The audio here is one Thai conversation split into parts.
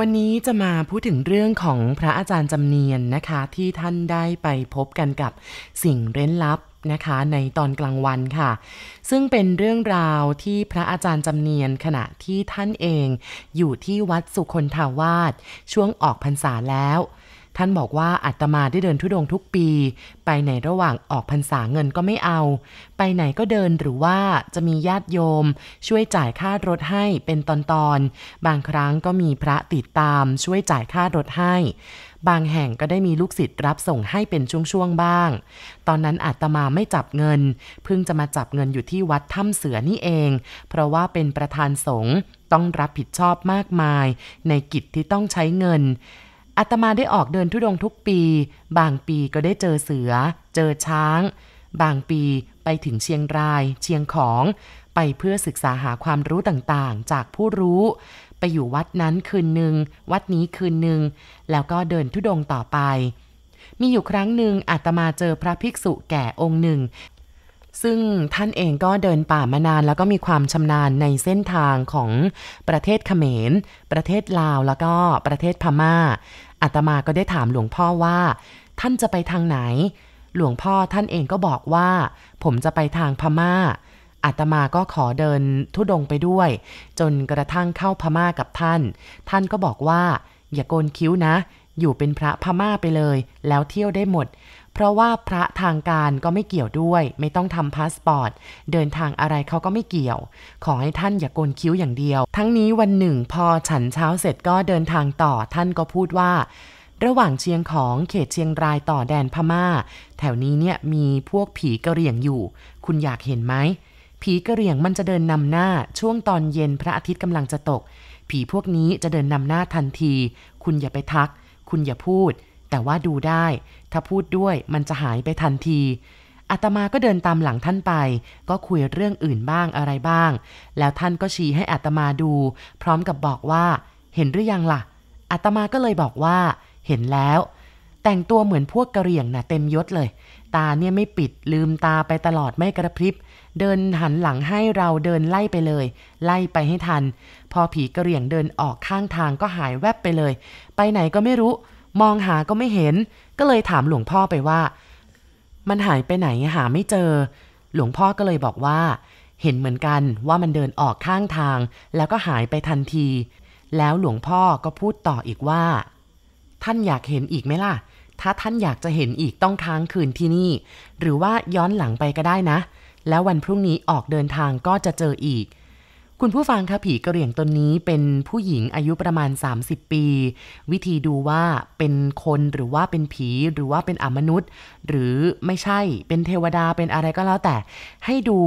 วันนี้จะมาพูดถึงเรื่องของพระอาจารย์จำเนียนนะคะ ที่ท่านได้ไปพบกันกับสิ่งเร้นลับนะคะในตอนกลางวันค่ะ ซึ่งเป็นเรื่องราวที่พระอาจารย์จำเนียนขณะที่ท่านเอง อยู่ที่วัดสุคนทาวาสช่วงออกพรรษาแล้ว ท่านบอกว่าอาตมาได้เดินทุดงทุกปี ไปไหนระหว่างออกพรรษาเงินก็ไม่เอา ไปไหนก็เดินหรือว่าจะมีญาติโยม ช่วยจ่ายค่ารถให้เป็นตอนๆ บางครั้งก็มีพระติดตามช่วยจ่ายค่ารถให้ บางแห่งก็ได้มีลูกศิษย์รับส่งให้เป็นช่วงๆบ้าง ตอนนั้นอาตมาไม่จับเงิน เพิ่งจะมาจับเงินอยู่ที่วัดถ้ำเสือนี่เอง เพราะว่าเป็นประธานสงฆ์ต้องรับผิดชอบมากมาย ในกิจที่ต้องใช้เงิน อาตมาได้ออกเดินทุดงทุกปี บางปีก็ได้เจอเสือ เจอช้าง บางปีไปถึงเชียงราย เชียงของ ไปเพื่อศึกษาหาความรู้ต่างๆ จากผู้รู้ ไปอยู่วัดนั้นคืนหนึ่ง วัดนี้คืนหนึ่ง แล้วก็เดินทุดงต่อไป มีอยู่ครั้งหนึ่งอาตมาเจอพระภิกษุแก่องค์หนึ่ง ซึ่งท่านเองก็เดินป่ามานาน แล้วก็มีความชำนาญในเส้นทางของประเทศเขมร ประเทศลาว แล้วก็ประเทศพม่าอาตมาก็ได้ถามหลวงพ่อว่า ท่านจะไปทางไหน หลวงพ่อท่านเองก็บอกว่า ผมจะไปทางพม่าอาตมาก็ขอเดินธุดงค์ไปด้วย จนกระทั่งเข้าพม่ากับท่าน ท่านก็บอกว่า อย่าโกนคิ้วนะ อยู่เป็นพระพม่าไปเลย แล้วเที่ยวได้หมด เพราะว่าพระทางการก็ไม่เกี่ยวด้วย ไม่ต้องทำพาสปอร์ต เดินทางอะไรเขาก็ไม่เกี่ยว ขอให้ท่านอย่าโกนคิ้วอย่างเดียว ทั้งนี้วันหนึ่งพอฉันเช้าเสร็จก็เดินทางต่อท่านก็พูดว่า ระหว่างเชียงของเขตเชียงรายต่อแดนพม่า แถวนี้เนี่ยมีพวกผีกระเหรี่ยงอยู่ คุณอยากเห็นไหมผีกระเหรี่ยงมันจะเดินนำหน้าช่วงตอนเย็นพระอาทิตย์กำลังจะตก ผีพวกนี้จะเดินนำหน้าทันที คุณอย่าไปทัก คุณอย่าพูด แต่ว่าดูได้ ถ้าพูดด้วยมันจะหายไปทันทีอาตมาก็เดินตามหลังท่านไป ก็คุยเรื่องอื่นบ้างอะไรบ้าง แล้วท่านก็ชี้ให้อาตมาดู พร้อมกับบอกว่า เห็นหรือยังล่ะอาตมาก็เลยบอกว่า เห็นแล้ว แต่งตัวเหมือนพวกกระเหรี่ยงนะ่ะเต็มยศเลย ตาเนี่ยไม่ปิดลืมตาไปตลอดไม่กระพริบ เดินหันหลังให้เราเดินไล่ไปเลย ไล่ไปให้ทัน พอผีกระเหรี่ยงเดินออกข้างทางก็หายแวบไปเลย ไปไหนก็ไม่รู้ มองหาก็ไม่เห็น ก็เลยถามหลวงพ่อไปว่า มันหายไปไหนหาไม่เจอ หลวงพ่อก็เลยบอกว่า เห็นเหมือนกันว่ามันเดินออกข้างทาง แล้วก็หายไปทันที แล้วหลวงพ่อก็พูดต่ออีกว่า ท่านอยากเห็นอีกไหมล่ะ ถ้าท่านอยากจะเห็นอีกต้องค้างคืนที่นี่ หรือว่าย้อนหลังไปก็ได้นะ แล้ววันพรุ่งนี้ออกเดินทางก็จะเจออีก คุณผู้ฟังคะผีกระเหรี่ยงตนนี้เป็นผู้หญิงอายุประมาณ 30 ปี วิธีดูว่าเป็นคนหรือว่าเป็นผีหรือว่าเป็นอมนุษย์ หรือไม่ใช่เป็นเทวดาเป็นอะไรก็แล้วแต่ ให้ดู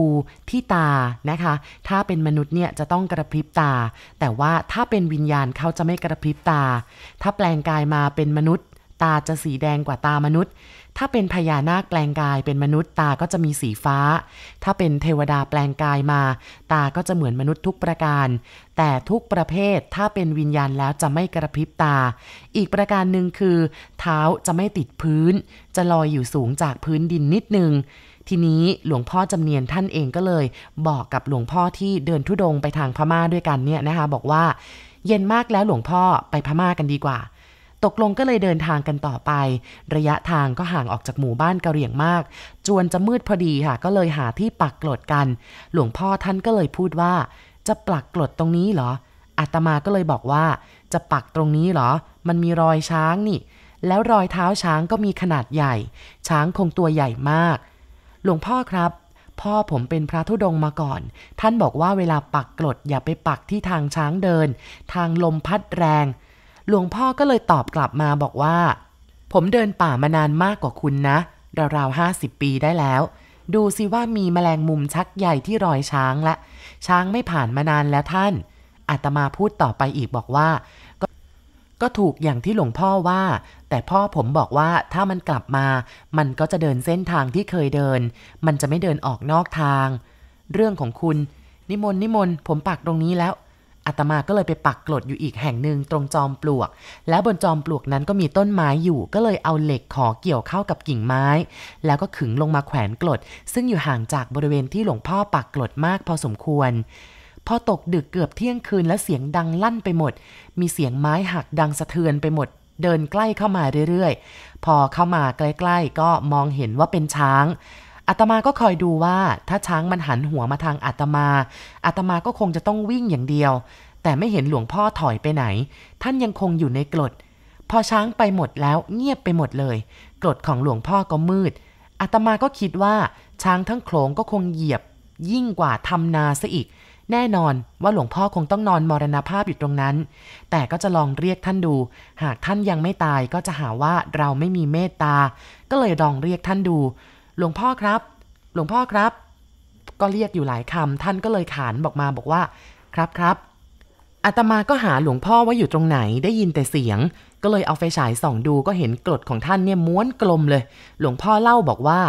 ที่ตานะคะ ถ้าเป็นมนุษย์เนี่ยจะต้องกระพริบตา แต่ว่าถ้าเป็นวิญญาณเขาจะไม่กระพริบตา ถ้าแปลงกายมาเป็นมนุษย์ ตาจะสีแดงกว่าตามนุษย์ ถ้าเป็นพญานาคแปลงกายเป็นมนุษย์ตาก็จะมีสีฟ้า ถ้าเป็นเทวดาแปลงกายมา ตาก็จะเหมือนมนุษย์ทุกประการ แต่ทุกประเภทถ้าเป็นวิญญาณแล้วจะไม่กระพริบตา อีกประการหนึ่งคือ เท้าจะไม่ติดพื้น จะลอยอยู่สูงจากพื้นดินนิดนึงทีนี้หลวงพ่อจำเนียนท่านเองก็เลย บอกกับหลวงพ่อที่เดินทุดงไปทางพม่าด้วยกันเนี่ยนะคะ บอกว่า เย็นมากแล้วหลวงพ่อไปพม่ากันดีกว่า ตกลงก็เลยเดินทางกันต่อไป ระยะทางก็ห่างออกจากหมู่บ้านกะเหรี่ยงมาก จวนจะมืดพอดีค่ะ ก็เลยหาที่ปักกลดกัน หลวงพ่อท่านก็เลยพูดว่า จะปักกลดตรงนี้เหรออาตมาก็เลยบอกว่า จะปักตรงนี้เหรอ มันมีรอยช้างนี่ แล้วรอยเท้าช้างก็มีขนาดใหญ่ ช้างคงตัวใหญ่มาก หลวงพ่อครับพ่อผมเป็นพระธุดงมาก่อน ท่านบอกว่าเวลาปักกรดอย่าไปปักที่ทางช้างเดิน ทางลมพัดแรง หลวงพ่อก็เลยตอบกลับมาบอกว่า ผมเดินป่ามานานมากกว่าคุณนะ ราวๆห้าสิบปีได้แล้ว ดูสิว่ามีแมลงมุมชักใหญ่ที่รอยช้างละ ช้างไม่ผ่านมานานแล้วท่าน อาตมาพูดต่อไปอีกบอกว่าก็ก็ถูกอย่างที่หลวงพ่อว่า แต่พ่อผมบอกว่าถ้ามันกลับมา มันก็จะเดินเส้นทางที่เคยเดิน มันจะไม่เดินออกนอกทาง เรื่องของคุณ นิมนต์นิมนต์ผมปักตรงนี้แล้ว อาตมาก็เลยไปปักกลดอยู่อีกแห่งหนึ่งตรงจอมปลวก แล้วบนจอมปลวกนั้นก็มีต้นไม้อยู่ก็เลยเอาเหล็กขอเกี่ยวเข้ากับกิ่งไม้ แล้วก็ขึงลงมาแขวนกลด ซึ่งอยู่ห่างจากบริเวณที่หลวงพ่อปักกลดมากพอสมควรพพอตกดึกเกือบเที่ยงคืนและเสียงดังลั่นไปหมด มีเสียงไม้หักดังสะเทือนไปหมด เดินใกล้เข้ามาเรื่อยๆ พอเข้ามาใกล้ ๆ ก็มองเห็นว่าเป็นช้าง อาตมาก็คอยดูว่า ถ้าช้างมันหันหัวมาทางอาตมาอาตมาก็คงจะต้องวิ่งอย่างเดียว แต่ไม่เห็นหลวงพ่อถอยไปไหน ท่านยังคงอยู่ในกรด พอช้างไปหมดแล้วเงียบไปหมดเลยกรดของหลวงพ่อก็มืดอาตมาก็คิดว่าช้างทั้งโขลงก็คงเหยียบ ยิ่งกว่าทำนาซะอีก แน่นอนว่าหลวงพ่อคงต้องนอนมรณภาพอยู่ตรงนั้น แต่ก็จะลองเรียกท่านดู หากท่านยังไม่ตายก็จะหาว่าเราไม่มีเมตตา ก็เลยลองเรียกท่านดู หลวงพ่อครับ หลวงพ่อครับ ก็เรียกอยู่หลายคำท่านก็เลยขานบอกมาบอกว่า ครับครับอาตมาก็หาหลวงพ่อว่าอยู่ตรงไหนได้ยินแต่เสียง ก็เลยเอาไฟฉายส่องดูก็เห็นกรดของท่านเนี่ยม้วนกลมเลย หลวงพ่อเล่าบอกว่า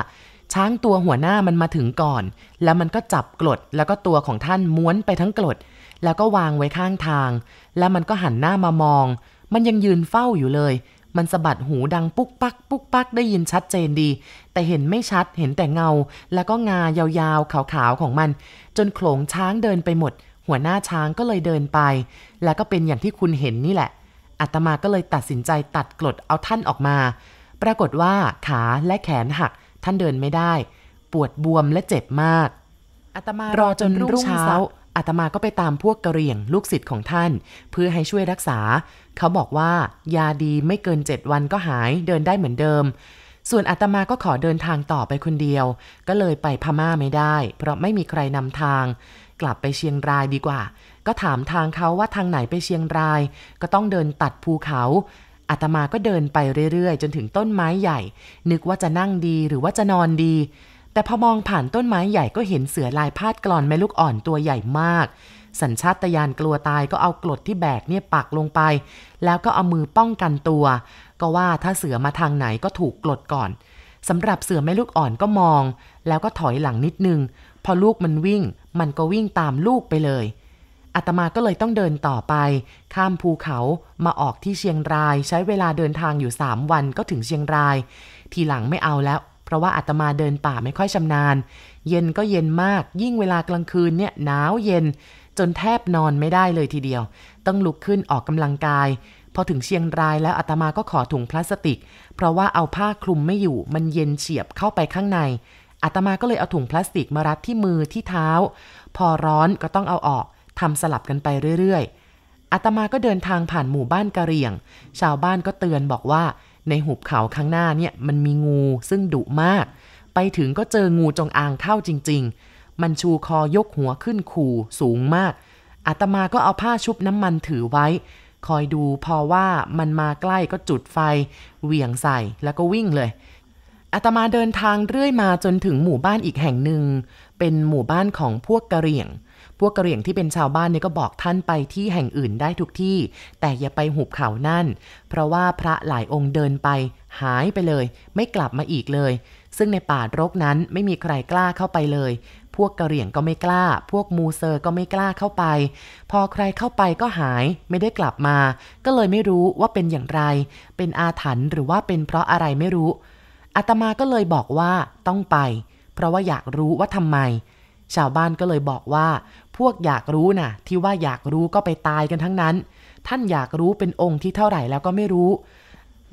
ช้างตัวหัวหน้ามันมาถึงก่อน แล้วมันก็จับกรดแล้วก็ตัวของท่านม้วนไปทั้งกรดแล้วก็วางไว้ข้างทาง แล้วมันก็หันหน้ามามอง มันยังยืนเฝ้าอยู่เลย มันสะบัดหูดังปุ๊กปัก ปุ๊กปักได้ยินชัดเจนดี แต่เห็นไม่ชัดเห็นแต่เงา แล้วก็งายาวๆ ขาวๆของมัน จนโขลงช้างเดินไปหมด หัวหน้าช้างก็เลยเดินไป แล้วก็เป็นอย่างที่คุณเห็นนี่แหละอาตมาก็เลยตัดสินใจตัดกรดเอาท่านออกมา ปรากฏว่าขาและแขนหัก ท่านเดินไม่ได้ ปวดบวมและเจ็บมากอาตมารอจนรุ่งเช้า อาตมาก็ไปตามพวกกระเรียงลูกศิษย์ของท่าน เพื่อให้ช่วยรักษา เขาบอกว่ายาดีไม่เกินเจ็ดวันก็หายเดินได้เหมือนเดิม ส่วนอาตมาก็ขอเดินทางต่อไปคนเดียว ก็เลยไปพม่าไม่ได้ เพราะไม่มีใครนำทาง กลับไปเชียงรายดีกว่า ก็ถามทางเขาว่าทางไหนไปเชียงราย ก็ต้องเดินตัดภูเขาอาตมาก็เดินไปเรื่อยๆ จนถึงต้นไม้ใหญ่ นึกว่าจะนั่งดีหรือว่าจะนอนดี แต่พอมองผ่านต้นไม้ใหญ่ก็เห็นเสือลายพาดกรอนแม่ลูกอ่อนตัวใหญ่มาก สัญชาตญาณกลัวตายก็เอากรดที่แบกเนี่ยปักลงไป แล้วก็เอามือป้องกันตัว ก็ว่าถ้าเสือมาทางไหนก็ถูกกรดก่อนสำหรับเสือแม่ลูกอ่อนก็มอง แล้วก็ถอยหลังนิดนึง พอลูกมันวิ่ง มันก็วิ่งตามลูกไปเลยอาตมาก็เลยต้องเดินต่อไป ข้ามภูเขามาออกที่เชียงราย ใช้เวลาเดินทางอยู่สามวันก็ถึงเชียงราย ทีหลังไม่เอาแล้ว เพราะว่าอาตมาเดินป่าไม่ค่อยชำนาญ เย็นก็เย็นมาก ยิ่งเวลากลางคืนเนี่ยหนาวเย็น จนแทบนอนไม่ได้เลยทีเดียว ต้องลุกขึ้นออกกำลังกาย พอถึงเชียงรายแล้วอาตมาก็ขอถุงพลาสติก เพราะว่าเอาผ้าคลุมไม่อยู่ มันเย็นเฉียบเข้าไปข้างในอาตมาก็เลยเอาถุงพลาสติกมารัดที่มือที่เท้า พอร้อนก็ต้องเอาออกทำสลับกันไปเรื่อยๆอาตมาก็เดินทางผ่านหมู่บ้านกะเหรี่ยง ชาวบ้านก็เตือนบอกว่า ในหุบเขาข้างหน้าเนี่ยมันมีงูซึ่งดุมาก ไปถึงก็เจองูจงอางเข้าจริง ๆ มันชูคอยกหัวขึ้นขู่สูงมาก อาตมาก็เอาผ้าชุบน้ำมันถือไว้ คอยดูพอว่ามันมาใกล้ก็จุดไฟ เหวี่ยงใส่แล้วก็วิ่งเลยอาตมาเดินทางเรื่อยมาจนถึงหมู่บ้านอีกแห่งหนึ่ง เป็นหมู่บ้านของพวกกะเหรี่ยง พวกกระเหรี่ยงที่เป็นชาวบ้านเนี่ยก็บอกท่านไปที่แห่งอื่นได้ทุกที่ แต่อย่าไปหุบเขานั่น เพราะว่าพระหลายองค์เดินไป หายไปเลย ไม่กลับมาอีกเลย ซึ่งในป่ารกนั้นไม่มีใครกล้าเข้าไปเลย พวกกระเหรี่ยงก็ไม่กล้า พวกมูเซอร์ก็ไม่กล้าเข้าไป พอใครเข้าไปก็หายไม่ได้กลับมา ก็เลยไม่รู้ว่าเป็นอย่างไร เป็นอาถรรพ์หรือว่าเป็นเพราะอะไรไม่รู้อาตมาก็เลยบอกว่าต้องไป เพราะว่าอยากรู้ว่าทำไม ชาวบ้านก็เลยบอกว่า พวกอยากรู้นะ่ะ ที่ว่าอยากรู้ก็ไปตายกันทั้งนั้น ท่านอยากรู้เป็นองค์ที่เท่าไหร่แล้วก็ไม่รู้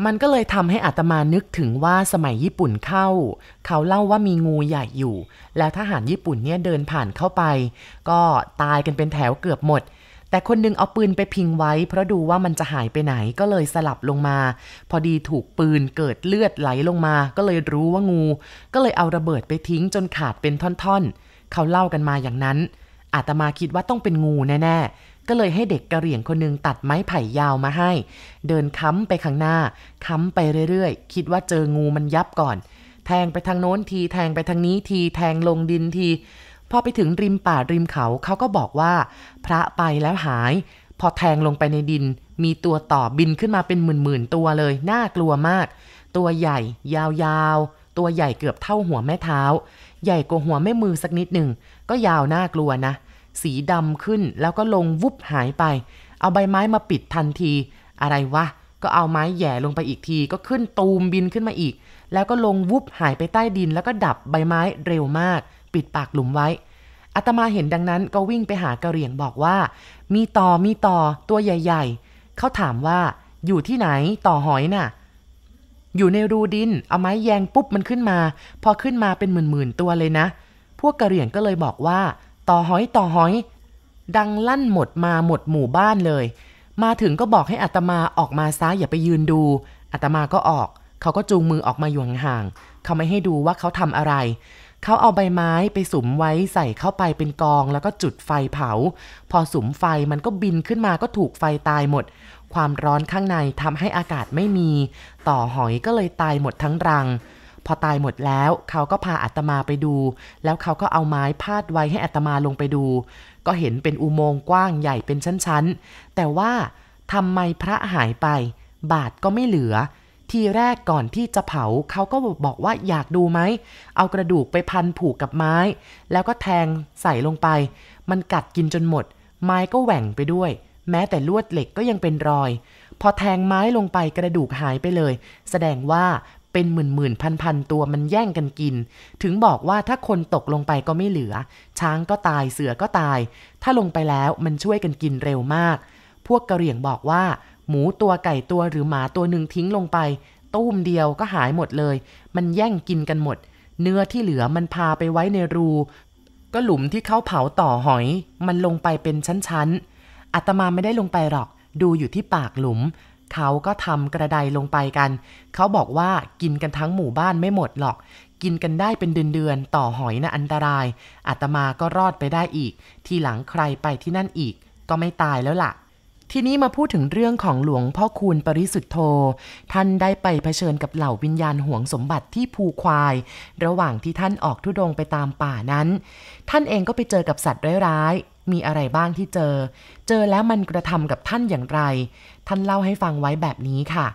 มันก็เลยทำให้อาตมานึกถึงว่าสมัยญี่ปุ่นเข้า เขาเล่าว่ามีงูใหญ่อยู่ แล้วทหารญี่ปุ่นเนี่ยเดินผ่านเข้าไป ก็ตายกันเป็นแถวเกือบหมดแต่คนนึงเอาปืนไปพิงไว้ เพราะดูว่ามันจะหายไปไหนก็เลยสลับลงมา พอดีถูกปืนเกิดเลือดไหลลงมา ก็เลยรู้ว่างู ก็เลยเอาระเบิดไปทิ้งจนขาดเป็นท่อนๆ เขาเล่ากันมาอย่างนั้น อาตมาคิดว่าต้องเป็นงูแน่ๆ ก็เลยให้เด็กกระเหรี่ยงคนนึงตัดไม้ไผ่ยาวมาให้ เดินค้ำไปข้างหน้า ค้ำไปเรื่อยๆ คิดว่าเจองูมันยับก่อน แทงไปทางโน้นที แทงไปทางนี้ที แทงลงดินที พอไปถึงริมป่าริมเขาเขาก็บอกว่า พระไปแล้วหาย พอแทงลงไปในดิน มีตัวต่อบินขึ้นมาเป็นหมื่นๆตัวเลย น่ากลัวมาก ตัวใหญ่ ยาวๆตัวใหญ่เกือบเท่าหัวแม่เท้า ใหญ่กว่าหัวแม่มือสักนิดหนึ่ง ก็ยาวน่ากลัวนะ สีดำขึ้นแล้วก็ลงวุบหายไป เอาใบไม้มาปิดทันที อะไรวะ ก็เอาไม้แย่ลงไปอีกที ก็ขึ้นตูมบินขึ้นมาอีก แล้วก็ลงวุบหายไปใต้ดิน แล้วก็ดับใบไม้เร็วมาก ปิดปากหลุมไว้ออาตมาเห็นดังนั้นก็วิ่งไปหากระเหรี่ยงบอกว่า มีต่อมีต่อตัวใหญ่ ๆ เขาถามว่าอยู่ที่ไหนต่อหอยน่ะ อยู่ในรูดิน เอาไม้แยงปุ๊บมันขึ้นมา พอขึ้นมาเป็นหมื่นๆตัวเลยนะ พวกกระเหรี่ยงก็เลยบอกว่า ต่อหอยต่อหอย ดังลั่นหมดมาหมดหมู่บ้านเลย มาถึงก็บอกให้อัตมาออกมาซะอย่าไปยืนดูอัตมาก็ออก เขาก็จูงมือออกมาอยู่ห่างๆเขาไม่ให้ดูว่าเขาทำอะไรเขาเอาใบไม้ไปสุมไว้ใส่เข้าไปเป็นกองแล้วก็จุดไฟเผา พอสุมไฟมันก็บินขึ้นมาก็ถูกไฟตายหมด ความร้อนข้างในทำให้อากาศไม่มี ต่อหอยก็เลยตายหมดทั้งรัง พอตายหมดแล้วเขาก็พาอัตมาไปดู แล้วเขาก็เอาไม้พาดไว้ให้อัตมาลงไปดู ก็เห็นเป็นอุโมงค์กว้างใหญ่เป็นชั้นๆ แต่ว่าทำไมพระหายไป บาทก็ไม่เหลือ ทีแรกก่อนที่จะเผาเขาก็บอกว่าอยากดูไหม เอากระดูกไปพันผูกกับไม้ แล้วก็แทงใส่ลงไป มันกัดกินจนหมด ไม้ก็แหว่งไปด้วย แม้แต่ลวดเหล็กก็ยังเป็นรอย พอแทงไม้ลงไปกระดูกหายไปเลย แสดงว่าเป็นหมื่นหมื่นพันพันตัวมันแย่งกันกิน ถึงบอกว่าถ้าคนตกลงไปก็ไม่เหลือ ช้างก็ตายเสือก็ตาย ถ้าลงไปแล้วมันช่วยกันกินเร็วมาก พวกกระเหรี่ยงบอกว่า หมูตัวไก่ตัวหรือหมาตัวหนึ่งทิ้งลงไปตุ้มเดียวก็หายหมดเลย มันแย่งกินกันหมด เนื้อที่เหลือมันพาไปไว้ในรู ก็หลุมที่เขาเผาต่อหอย มันลงไปเป็นชั้นๆ อาตมาไม่ได้ลงไปหรอก ดูอยู่ที่ปากหลุม เขาก็ทำกระไดลงไปกัน เขาบอกว่ากินกันทั้งหมู่บ้านไม่หมดหรอก กินกันได้เป็นเดือนๆ ต่อหอยนะอันตราย อาตมาก็รอดไปได้อีก ทีหลังใครไปที่นั่นอีก ก็ไม่ตายแล้วล่ะทีนี้มาพูดถึงเรื่องของหลวงพ่อคูณปริสุทธโธ ท่านได้ไปเผชิญกับเหล่าวิญญาณห่วงสมบัติที่ภูควาย ระหว่างที่ท่านออกทุดงไปตามป่านั้น ท่านเองก็ไปเจอกับสัตว์ร้าย มีอะไรบ้างที่เจอ เจอแล้วมันกระทำกับท่านอย่างไร ท่านเล่าให้ฟังไว้แบบนี้ค่ะ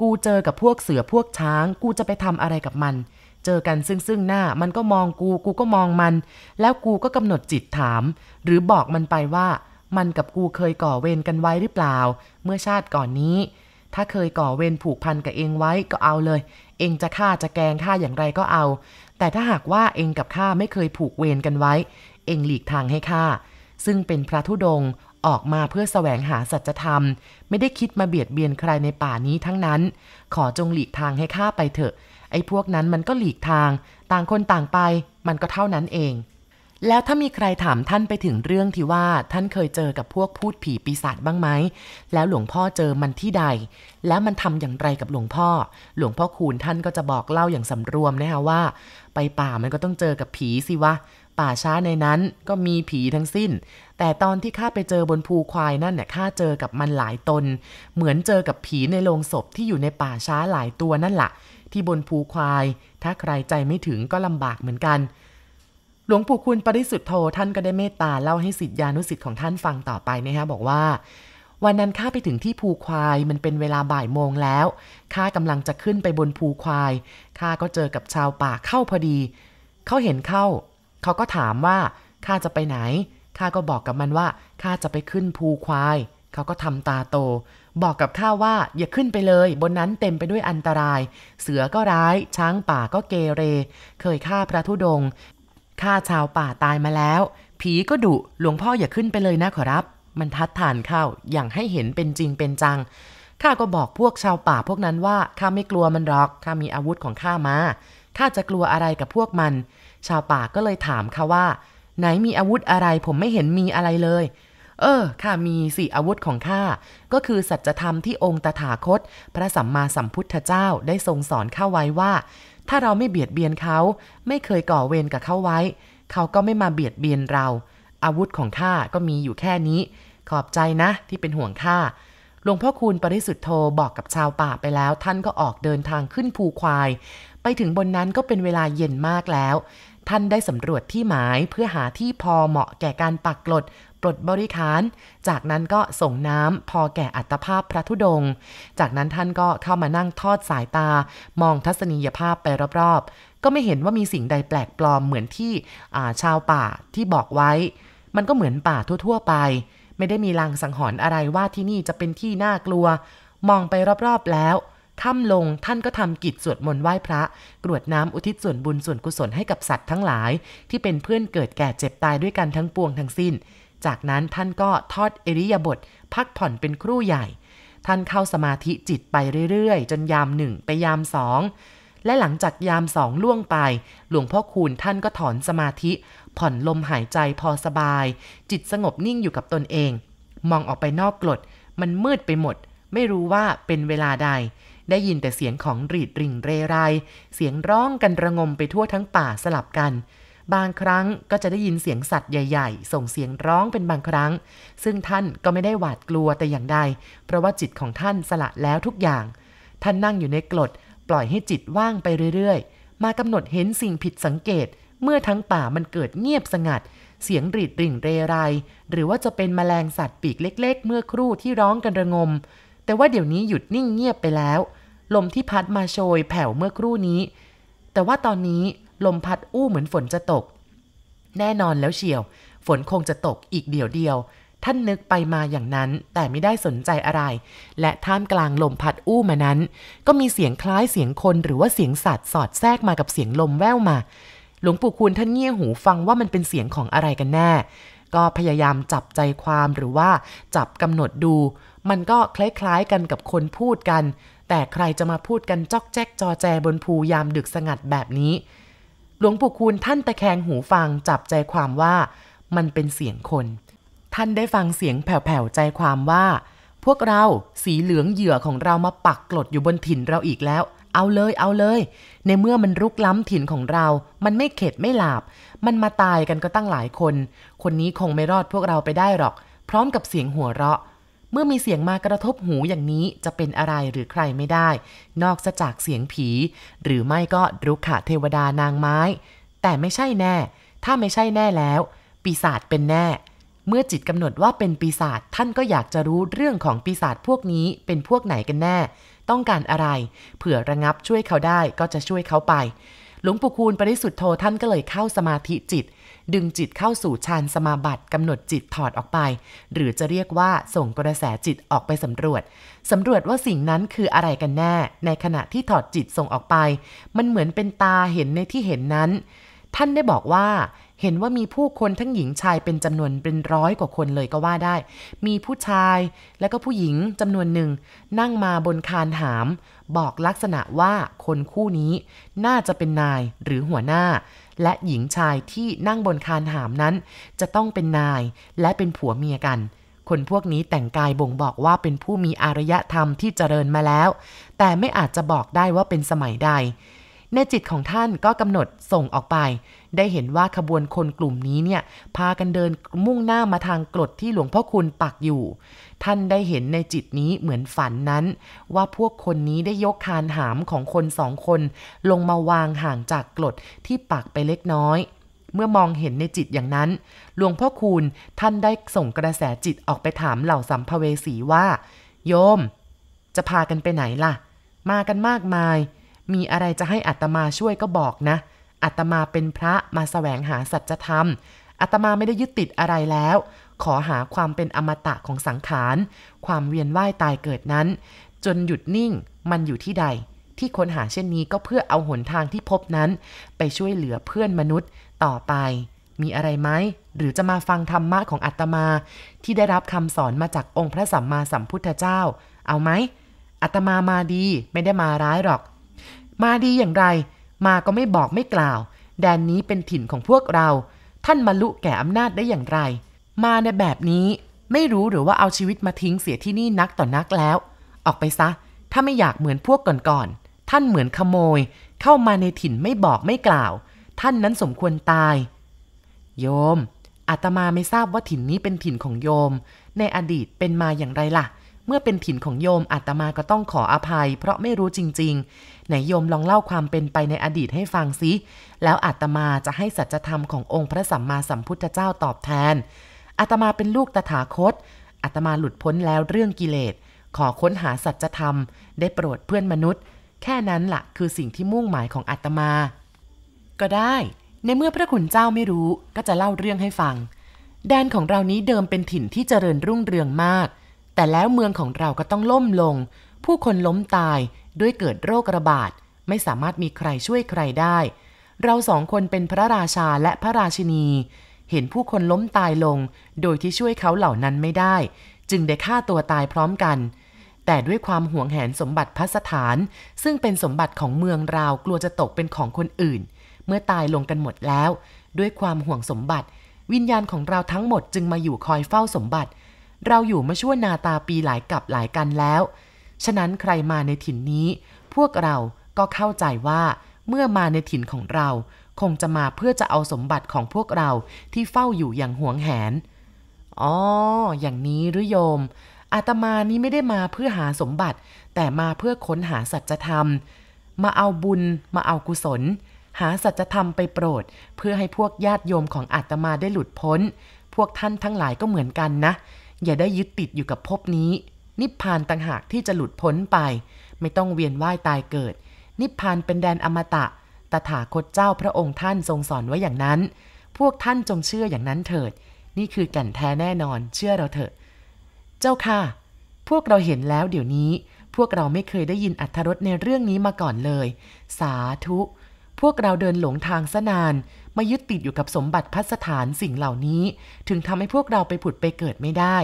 กูเจอกับพวกเสือพวกช้าง กูจะไปทำอะไรกับมัน เจอกันซึ่งซึ่งหน้า มันก็มองกู กูก็มองมัน แล้วกูก็กำหนดจิตถาม หรือบอกมันไปว่า มันกับกูเคยก่อเวรกันไว้หรือเปล่า เมื่อชาติก่อนนี้ ถ้าเคยก่อเวรผูกพันกับเองไว้ก็เอาเลย เองจะฆ่าจะแกงฆ่าอย่างไรก็เอาแต่ถ้าหากว่าเองกับข้าไม่เคยผูกเวรกันไว้ เองหลีกทางให้ข้า ซึ่งเป็นพระธุดงค์ออกมาเพื่อแสวงหาสัจธรรม ไม่ได้คิดมาเบียดเบียนใครในป่านี้ทั้งนั้น ขอจงหลีกทางให้ข้าไปเถอะ ไอ้พวกนั้นมันก็หลีกทาง ต่างคนต่างไป มันก็เท่านั้นเอง แล้วถ้ามีใครถามท่านไปถึงเรื่องที่ว่าท่านเคยเจอกับพวกพูดผีปีศาจบ้างไหม แล้วหลวงพ่อเจอมันที่ใด แล้วมันทำอย่างไรกับหลวงพ่อ หลวงพ่อคูณท่านก็จะบอกเล่าอย่างสำรวมนะคะว่า ไปป่ามันก็ต้องเจอกับผีสิวะ ป่าช้าในนั้นก็มีผีทั้งสิ้น แต่ตอนที่ข้าไปเจอบนภูควายนั่นเนี่ยข้าเจอกับมันหลายตน เหมือนเจอกับผีในโรงศพที่อยู่ในป่าช้าหลายตัวนั่นแหละที่บนภูควาย ถ้าใครใจไม่ถึงก็ลำบากเหมือนกัน หลวงปู่คุณปริสุทธโธท่านก็ได้เมตตาเล่าให้สิทธิานุสิทธิ์ของท่านฟังต่อไปนะฮะบอกว่าวันนั้นข้าไปถึงที่ภูควายมันเป็นเวลาบ่ายโมงแล้วข้ากำลังจะขึ้นไปบนภูควายข้าก็เจอกับชาวป่าเข้าพอดี เขาเห็นเข้า เขาก็ถามว่าข้าจะไปไหน ข้าก็บอกกับมันว่าข้าจะไปขึ้นภูควาย เขาก็ทำตาโต บอกกับข้าว่าอย่าขึ้นไปเลย บนนั้นเต็มไปด้วยอันตราย เสือก็ร้าย ช้างป่าก็เกเร เคยฆ่าพระธุดงฆ่าชาวป่าตายมาแล้ว ผีก็ดุ หลวงพ่ออย่าขึ้นไปเลยนะขอรับ มันทัดทานเข้าอย่างให้เห็นเป็นจริงเป็นจัง ข้าก็บอกพวกชาวป่าพวกนั้นว่าข้าไม่กลัวมันหรอก ข้ามีอาวุธของข้ามา ข้าจะกลัวอะไรกับพวกมัน ชาวป่าก็เลยถามข้าว่า ไหนมีอาวุธอะไรผมไม่เห็นมีอะไรเลย เออข้ามีสี่อาวุธของข้าก็คือสัจธรรมที่องค์ตถาคต พระสัมมาสัมพุทธเจ้าได้ทรงสอนข้าไว้ว่า ถ้าเราไม่เบียดเบียนเขา ไม่เคยก่อเวรกับเขาไว้ เขาก็ไม่มาเบียดเบียนเรา อาวุธของข้าก็มีอยู่แค่นี้ ขอบใจนะที่เป็นห่วงข้าหลวงพ่อคูณปริสุทธโธบอกกับชาวป่าไปแล้ว ท่านก็ออกเดินทางขึ้นภูควาย ไปถึงบนนั้นก็เป็นเวลาเย็นมากแล้ว ท่านได้สำรวจที่หมายเพื่อหาที่พอเหมาะแก่การปักกลดปลดบริคาร จากนั้นก็ส่งน้ำพอแก่อัตภาพพระธุดง จากนั้นท่านก็เข้ามานั่งทอดสายตา มองทัศนียภาพไปรอบๆ ก็ไม่เห็นว่ามีสิ่งใดแปลกปลอมเหมือนที่ชาวป่าที่บอกไว้ มันก็เหมือนป่าทั่ว ๆ ไป ไม่ได้มีลางสังหรณ์อะไรว่าที่นี่จะเป็นที่น่ากลัว มองไปรอบๆแล้ว ค่ำลงท่านก็ทำกิจสวดมนต์ไหว้พระ กรวดน้ำอุทิศส่วนบุญส่วนกุศลให้กับสัตว์ทั้งหลาย ที่เป็นเพื่อนเกิดแก่เจ็บตายด้วยกันทั้งปวงทั้งสิ้น จากนั้นท่านก็ทอดเอริยบท พักผ่อนเป็นครู่ใหญ่ ท่านเข้าสมาธิจิตไปเรื่อยๆ จนยามหนึ่งไปยามสองและหลังจากยามสองล่วงไป หลวงพ่อคูณท่านก็ถอนสมาธิ ผ่อนลมหายใจพอสบาย จิตสงบนิ่งอยู่กับตนเอง มองออกไปนอกกรดมันมืดไปหมด ไม่รู้ว่าเป็นเวลาใด ได้ยินแต่เสียงของรีดริ่งเรไร เสียงร้องกันระงมไปทั่วทั้งป่าสลับกัน บางครั้งก็จะได้ยินเสียงสัตว์ใหญ่ ๆ ส่งเสียงร้องเป็นบางครั้ง ซึ่งท่านก็ไม่ได้หวาดกลัวแต่อย่างใด เพราะว่าจิตของท่านสละแล้วทุกอย่าง ท่านนั่งอยู่ในกรดปล่อยให้จิตว่างไปเรื่อยๆ มากำหนดเห็นสิ่งผิดสังเกต เมื่อทั้งป่ามันเกิดเงียบสงัด เสียงรีดริ่งเรไร หรือว่าจะเป็นแมลงสัตว์ปีกเล็ก ๆ เมื่อครู่ที่ร้องกันระงม แต่ว่าเดี๋ยวนี้หยุดนิ่งเงียบไปแล้ว ลมที่พัดมาโชยแผ่วเมื่อครู่นี้ แต่ว่าตอนนี้ลมพัดอู้เหมือนฝนจะตก แน่นอนแล้วเชียว ฝนคงจะตกอีกเดียวเดียว ท่านนึกไปมาอย่างนั้นแต่ไม่ได้สนใจอะไร และท่ามกลางลมพัดอู้มานั้น ก็มีเสียงคล้ายเสียงคนหรือว่าเสียงสัตว์สอดแทรกมากับเสียงลมแว่วมา หลวงปู่คูณท่านเงี่ยหูฟังว่ามันเป็นเสียงของอะไรกันแน่ ก็พยายามจับใจความหรือว่าจับกำหนดดู มันก็คล้ายๆกันกับคนพูดกัน แต่ใครจะมาพูดกันจอกแจ๊กจอแจบนภูยามดึกสงัดแบบนี้ หลวงปู่คูณท่านตะแคงหูฟังจับใจความว่ามันเป็นเสียงคน ท่านได้ฟังเสียงแผ่วๆใจความว่า พวกเราสีเหลืองเหยื่อของเรามาปักกลดอยู่บนถิ่นเราอีกแล้ว เอาเลยเอาเลย ในเมื่อมันรุกล้ำถิ่นของเรา มันไม่เข็ดไม่หลาบ มันมาตายกันก็ตั้งหลายคน คนนี้คงไม่รอดพวกเราไปได้หรอก พร้อมกับเสียงหัวเราะ เมื่อมีเสียงมากระทบหูอย่างนี้จะเป็นอะไรหรือใครไม่ได้ นอกจากเสียงผี หรือไม่ก็รุกขะเทวดานางไม้ แต่ไม่ใช่แน่ ถ้าไม่ใช่แน่แล้ว ปีศาจเป็นแน่ เมื่อจิตกำหนดว่าเป็นปีศาจท่านก็อยากจะรู้เรื่องของปีศาจพวกนี้เป็นพวกไหนกันแน่ ต้องการอะไร เผื่อระงับช่วยเขาได้ก็จะช่วยเขาไป หลวงปู่คูณปริสุทธโธท่านก็เลยเข้าสมาธิจิต ดึงจิตเข้าสู่ฌานสมาบัติกำหนดจิตถอดออกไป หรือจะเรียกว่าส่งกระแสจิตออกไปสำรวจสำรวจว่าสิ่งนั้นคืออะไรกันแน่ ในขณะที่ถอดจิตส่งออกไป มันเหมือนเป็นตาเห็นในที่เห็นนั้น ท่านได้บอกว่า เห็นว่ามีผู้คนทั้งหญิงชายเป็นจำนวนเป็นร้อยกว่าคนเลยก็ว่าได้ มีผู้ชายและก็ผู้หญิงจำนวนหนึ่ง นั่งมาบนคานหาม บอกลักษณะว่าคนคู่นี้น่าจะเป็นนายหรือหัวหน้า และหญิงชายที่นั่งบนคานหามนั้น จะต้องเป็นนายและเป็นผัวเมียกันคนพวกนี้แต่งกายบ่งบอกว่าเป็นผู้มีอารยธรรมที่เจริญมาแล้ว แต่ไม่อาจจะบอกได้ว่าเป็นสมัยใด ในจิตของท่านก็กำหนดส่งออกไป ได้เห็นว่าขบวนคนกลุ่มนี้เนี่ยพากันเดินมุ่งหน้ามาทางกรดที่หลวงพ่อคุณปักอยู่ ท่านได้เห็นในจิตนี้เหมือนฝันนั้น ว่าพวกคนนี้ได้ยกคานหามของคนสองคน ลงมาวางห่างจากกรดที่ปักไปเล็กน้อยเมื่อมองเห็นในจิตอย่างนั้น หลวงพ่อคูณท่านได้ส่งกระแสจิตออกไปถามเหล่าสัมภเวสีว่า โยม จะพากันไปไหนล่ะ มากันมากมาย มีอะไรจะให้อัตมาช่วยก็บอกนะ อัตมาเป็นพระมาแสวงหาสัจธรรมอัตมาไม่ได้ยึดติดอะไรแล้ว ขอหาความเป็นอมตะของสังขาร ความเวียนว่ายตายเกิดนั้น จนหยุดนิ่งมันอยู่ที่ใด ที่ค้นหาเช่นนี้ก็เพื่อเอาหนทางที่พบนั้น ไปช่วยเหลือเพื่อนมนุษย์ต่อไป มีอะไรไหม หรือจะมาฟังธรรมะของอัตมา ที่ได้รับคำสอนมาจากองค์พระสัมมาสัมพุทธเจ้า เอาไหมอัตมามาดีไม่ได้มาร้ายหรอก มาดีอย่างไร มาก็ไม่บอกไม่กล่าว แดนนี้เป็นถิ่นของพวกเรา ท่านมาลุแก่อำนาจได้อย่างไร มาในแบบนี้ไม่รู้หรือว่าเอาชีวิตมาทิ้งเสียที่นี่นักต่อนักแล้ว ออกไปซะ ถ้าไม่อยากเหมือนพวกก่อนๆท่านเหมือนขโมย เข้ามาในถิ่นไม่บอกไม่กล่าว ท่านนั้นสมควรตาย โยมอาตมาไม่ทราบว่าถิ่นนี้เป็นถิ่นของโยม ในอดีตเป็นมาอย่างไรล่ะ มื่อเป็นถิ่นของโยมอาตมาก็ต้องขออภัย เพราะไม่รู้จริง ๆ ไหนโยมลองเล่าความเป็นไปในอดีตให้ฟังซิแล้วอาตมาจะให้สัจธรรมขององค์พระสัมมาสัมพุทธเจ้าตอบแทนอาตมาเป็นลูกตถาคตอาตมาหลุดพ้นแล้วเรื่องกิเลส ขอค้นหาสัจธรรม ได้โปรดเพื่อนมนุษย์ แค่นั้นละ่ะคือสิ่งที่มุ่งหมายของอาตมา ก็ได้ ในเมื่อพระคุณเจ้าไม่รู้ก็จะเล่าเรื่องให้ฟัง แดนของเรานี้เดิมเป็นถิ่นที่เจริญรุ่งเรืองมาก แต่แล้วเมืองของเราก็ต้องล่มลง ผู้คนล้มตายด้วยเกิดโรคระบาด ไม่สามารถมีใครช่วยใครได้ เราสองคนเป็นพระราชาและพระราชินี เห็นผู้คนล้มตายลง โดยที่ช่วยเขาเหล่านั้นไม่ได้ จึงได้ฆ่าตัวตายพร้อมกัน แต่ด้วยความหวงแหนสมบัติพัสถาน ซึ่งเป็นสมบัติของเมืองราวกลัวจะตกเป็นของคนอื่น เมื่อตายลงกันหมดแล้ว ด้วยความห่วงสมบัติ วิญญาณของเราทั้งหมดจึงมาอยู่คอยเฝ้าสมบัติ เราอยู่มาชั่วนาตาปีหลายกับหลายกันแล้ว ฉะนั้นใครมาในถิ่นนี้ พวกเราก็เข้าใจว่าเมื่อมาในถิ่นของเรา คงจะมาเพื่อจะเอาสมบัติของพวกเราที่เฝ้าอยู่อย่างหวงแหน อ๋อ อย่างนี้หรือโยม อาตมานี้ไม่ได้มาเพื่อหาสมบัติ แต่มาเพื่อค้นหาสัจธรรม มาเอาบุญ มาเอากุศล หาสัจธรรมไปโปรด เพื่อให้พวกญาติโยมของอาตมาได้หลุดพ้น พวกท่านทั้งหลายก็เหมือนกันนะ อย่าได้ยึดติดอยู่กับภพนี้ นิพพานต่างหากที่จะหลุดพ้นไป ไม่ต้องเวียนว่ายตายเกิด นิพพานเป็นแดนอมตะ ตถาคตเจ้าพระองค์ท่านทรงสอนไว้อย่างนั้น พวกท่านจงเชื่ออย่างนั้นเถิด นี่คือแก่นแท้แน่นอน เชื่อเราเถอะ เจ้าค่ะ พวกเราเห็นแล้วเดี๋ยวนี้ พวกเราไม่เคยได้ยินอัธรสในเรื่องนี้มาก่อนเลย สาธุ พวกเราเดินหลงทางซะนาน มายึดติดอยู่กับสมบัติพัสถานสิ่งเหล่านี้ ถึงทำให้พวกเราไปผุดไปเกิดไม่ได้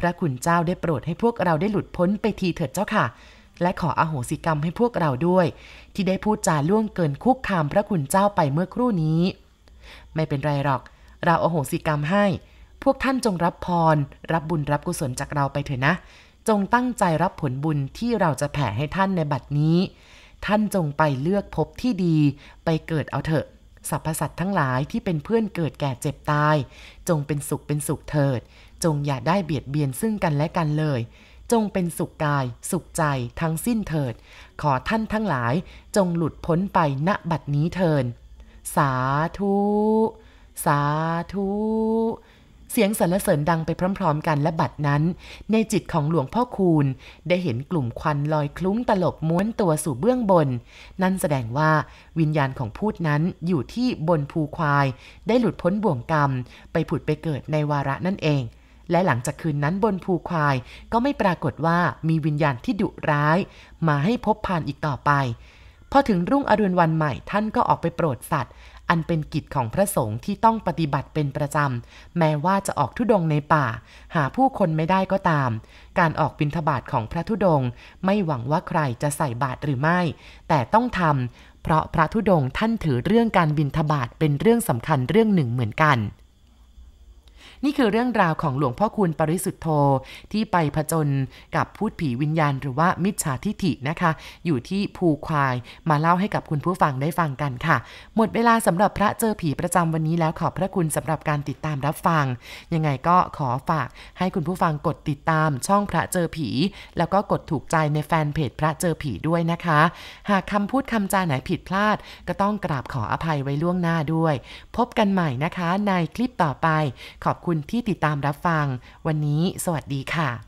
พระคุณเจ้าได้โปรดให้พวกเราได้หลุดพ้นไปทีเถิดเจ้าค่ะ และขออโหสิกรรมให้พวกเราด้วย ที่ได้พูดจาล่วงเกินคุกคามพระคุณเจ้าไปเมื่อครู่นี้ ไม่เป็นไรหรอก เราอโหสิกรรมให้ พวกท่านจงรับพร รับบุญรับกุศลจากเราไปเถอะนะ จงตั้งใจรับผลบุญที่เราจะแผ่ให้ท่านในบัดนี้ ท่านจงไปเลือกพบที่ดีไปเกิดเอาเถอะสรรพสัตว์ทั้งหลายที่เป็นเพื่อนเกิดแก่เจ็บตาย จงเป็นสุขเป็นสุขเถิด จงอย่าได้เบียดเบียนซึ่งกันและกันเลย จงเป็นสุขกาย สุขใจทั้งสิ้นเถิด ขอท่านทั้งหลายจงหลุดพ้นไปณบัดนี้เถินสาธุ สาธุ เสียงสรรเสริญดังไปพร้อม ๆ กันและบัดนั้น ในจิตของหลวงพ่อคูณ ได้เห็นกลุ่มควันลอยคลุ้งตลบม้วนตัวสู่เบื้องบน นั่นแสดงว่าวิญญาณของพูดนั้นอยู่ที่บนภูควาย ได้หลุดพ้นบ่วงกรรม ไปผุดไปเกิดในวาระนั่นเอง และหลังจากคืนนั้นบนภูควายก็ไม่ปรากฏว่ามีวิญญาณที่ดุร้าย มาให้พบผ่านอีกต่อไปพอถึงรุ่งอรุณวันใหม่ท่านก็ออกไปโปรดสัตว์ อันเป็นกิจของพระสงฆ์ที่ต้องปฏิบัติเป็นประจำ แม้ว่าจะออกทุดงในป่า หาผู้คนไม่ได้ก็ตาม การออกบิณฑบาตของพระธุดง ไม่หวังว่าใครจะใส่บาตรหรือไม่ แต่ต้องทำเพราะพระธุดงท่านถือเรื่องการบิณฑบาตเป็นเรื่องสำคัญเรื่องหนึ่งเหมือนกัน นี่คือเรื่องราวของหลวงพ่อคูณปริสุทธโธที่ไปผจญกับพูดผีวิญญาณหรือว่ามิจฉาทิฐินะคะ อยู่ที่ภูควายมาเล่าให้กับคุณผู้ฟังได้ฟังกันค่ะ หมดเวลาสำหรับพระเจอผีประจำวันนี้แล้วขอบพระคุณสำหรับการติดตามรับฟัง ยังไงก็ขอฝากให้คุณผู้ฟังกดติดตามช่องพระเจอผี แล้วก็กดถูกใจในแฟนเพจพระเจอผีด้วยนะคะ หากคำพูดคำจาไหนผิดพลาด ก็ต้องกราบขออภัยไว้ล่วงหน้าด้วย พบกันใหม่นะคะในคลิปต่อไปขอบคุณที่ติดตามรับฟัง วันนี้สวัสดีค่ะ